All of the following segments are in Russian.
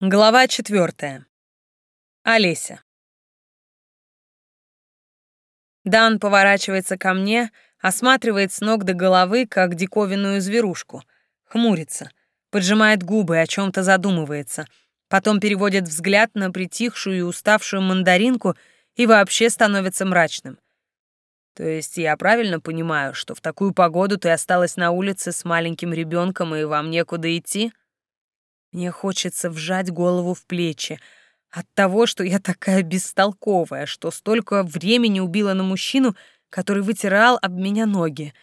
Глава четвертая. Олеся. Дан поворачивается ко мне, осматривает с ног до головы, как диковинную зверушку, хмурится, поджимает губы, о чем-то задумывается, потом переводит взгляд на притихшую и уставшую мандаринку и вообще становится мрачным. То есть я правильно понимаю, что в такую погоду ты осталась на улице с маленьким ребенком и вам некуда идти? — мне хочется вжать голову в плечи от того, что я такая бестолковая, что столько времени убила на мужчину, который вытирал об меня ноги.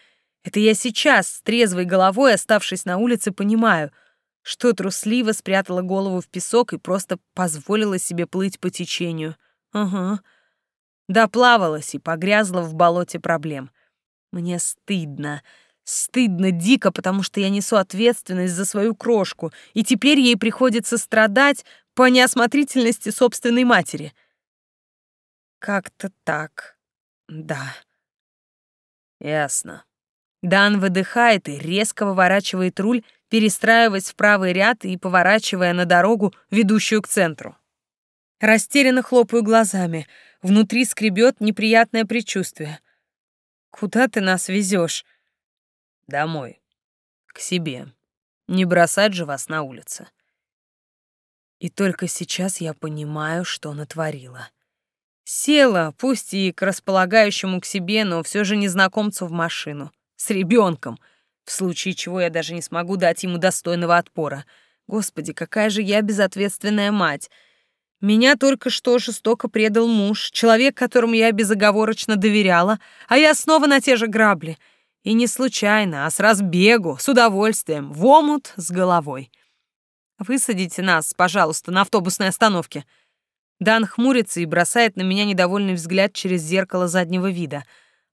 Это я сейчас, с трезвой головой, оставшись на улице, понимаю, что трусливо спрятала голову в песок и просто позволила себе плыть по течению. Ага. Доплавалась и погрязла в болоте проблем. Мне стыдно. Стыдно дико, потому что я несу ответственность за свою крошку, и теперь ей приходится страдать по неосмотрительности собственной матери. Как-то так. Да. Ясно. Дан выдыхает и резко выворачивает руль, перестраиваясь в правый ряд и поворачивая на дорогу, ведущую к центру. Растерянно хлопаю глазами. Внутри скребет неприятное предчувствие. «Куда ты нас везешь? Домой. К себе. Не бросать же вас на улице. И только сейчас я понимаю, что натворила. Села, пусть и к располагающему к себе, но все же незнакомцу в машину. С ребенком. В случае чего я даже не смогу дать ему достойного отпора. Господи, какая же я безответственная мать. Меня только что жестоко предал муж, человек, которому я безоговорочно доверяла, а я снова на те же грабли — и не случайно, а с разбегу, с удовольствием, в омут с головой. Высадите нас, пожалуйста, на автобусной остановке. Дан хмурится и бросает на меня недовольный взгляд через зеркало заднего вида.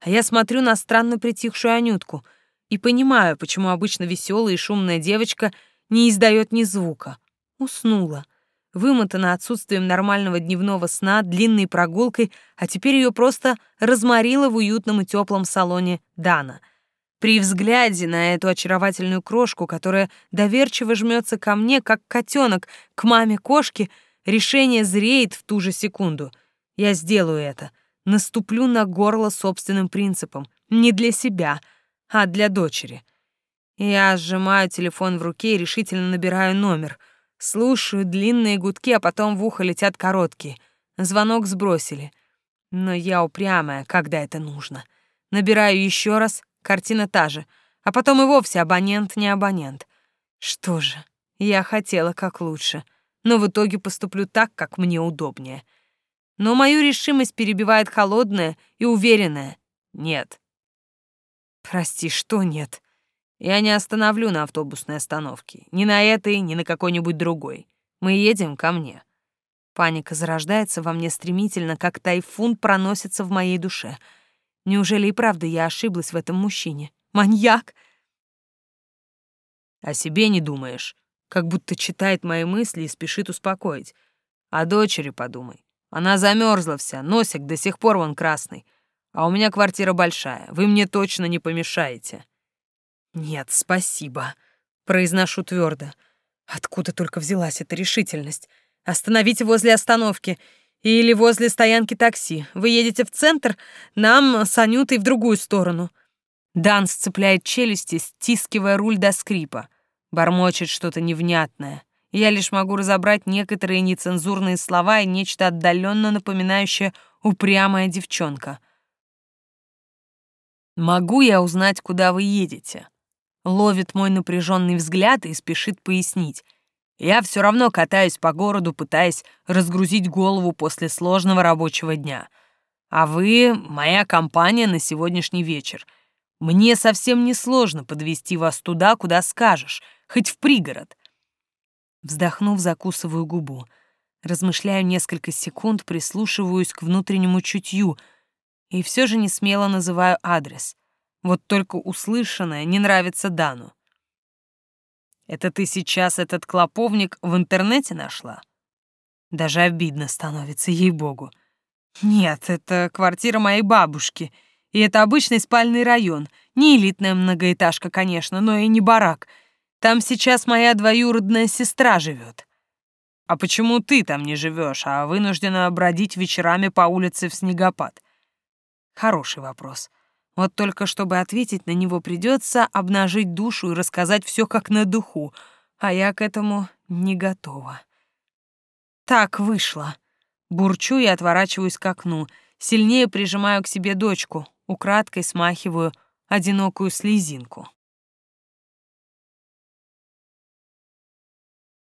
А я смотрю на странно притихшую Анютку и понимаю, почему обычно веселая и шумная девочка не издает ни звука. Уснула. Вымотана отсутствием нормального дневного сна, длинной прогулкой, а теперь ее просто разморило в уютном и теплом салоне Дана — при взгляде на эту очаровательную крошку, которая доверчиво жмется ко мне, как котенок к маме кошки, решение зреет в ту же секунду. Я сделаю это. Наступлю на горло собственным принципом. Не для себя, а для дочери. Я сжимаю телефон в руке и решительно набираю номер. Слушаю длинные гудки, а потом в ухо летят короткие. Звонок сбросили. Но я упрямая, когда это нужно. Набираю еще раз, Картина та же, а потом и вовсе абонент не абонент. Что же, я хотела как лучше, но в итоге поступлю так, как мне удобнее. Но мою решимость перебивает холодное и уверенное «нет». Прости, что нет? Я не остановлю на автобусной остановке. Ни на этой, ни на какой-нибудь другой. Мы едем ко мне. Паника зарождается во мне стремительно, как тайфун проносится в моей душе — Неужели и правда я ошиблась в этом мужчине? Маньяк? О себе не думаешь, как будто читает мои мысли и спешит успокоить. О дочери подумай. Она замерзла вся, носик до сих пор вон красный. А у меня квартира большая, вы мне точно не помешаете. Нет, спасибо, произношу твердо. Откуда только взялась эта решительность? Остановите возле остановки или возле стоянки такси. Вы едете в центр, нам с Анютой в другую сторону». Дан сцепляет челюсти, стискивая руль до скрипа. Бормочет что-то невнятное. Я лишь могу разобрать некоторые нецензурные слова и нечто отдаленно напоминающее «упрямая девчонка». «Могу я узнать, куда вы едете?» Ловит мой напряженный взгляд и спешит пояснить. Я все равно катаюсь по городу, пытаясь разгрузить голову после сложного рабочего дня. А вы — моя компания на сегодняшний вечер. Мне совсем не сложно подвести вас туда, куда скажешь, хоть в пригород. Вздохнув, закусываю губу. Размышляю несколько секунд, прислушиваюсь к внутреннему чутью и все же не смело называю адрес. Вот только услышанное не нравится Дану. Это ты сейчас этот клоповник в интернете нашла? Даже обидно становится, ей-богу. Нет, это квартира моей бабушки. И это обычный спальный район. Не элитная многоэтажка, конечно, но и не барак. Там сейчас моя двоюродная сестра живет. А почему ты там не живешь, а вынуждена бродить вечерами по улице в снегопад? Хороший вопрос. Вот только чтобы ответить на него придется обнажить душу и рассказать все как на духу, а я к этому не готова. Так вышло. Бурчу и отворачиваюсь к окну, сильнее прижимаю к себе дочку, украдкой смахиваю одинокую слезинку.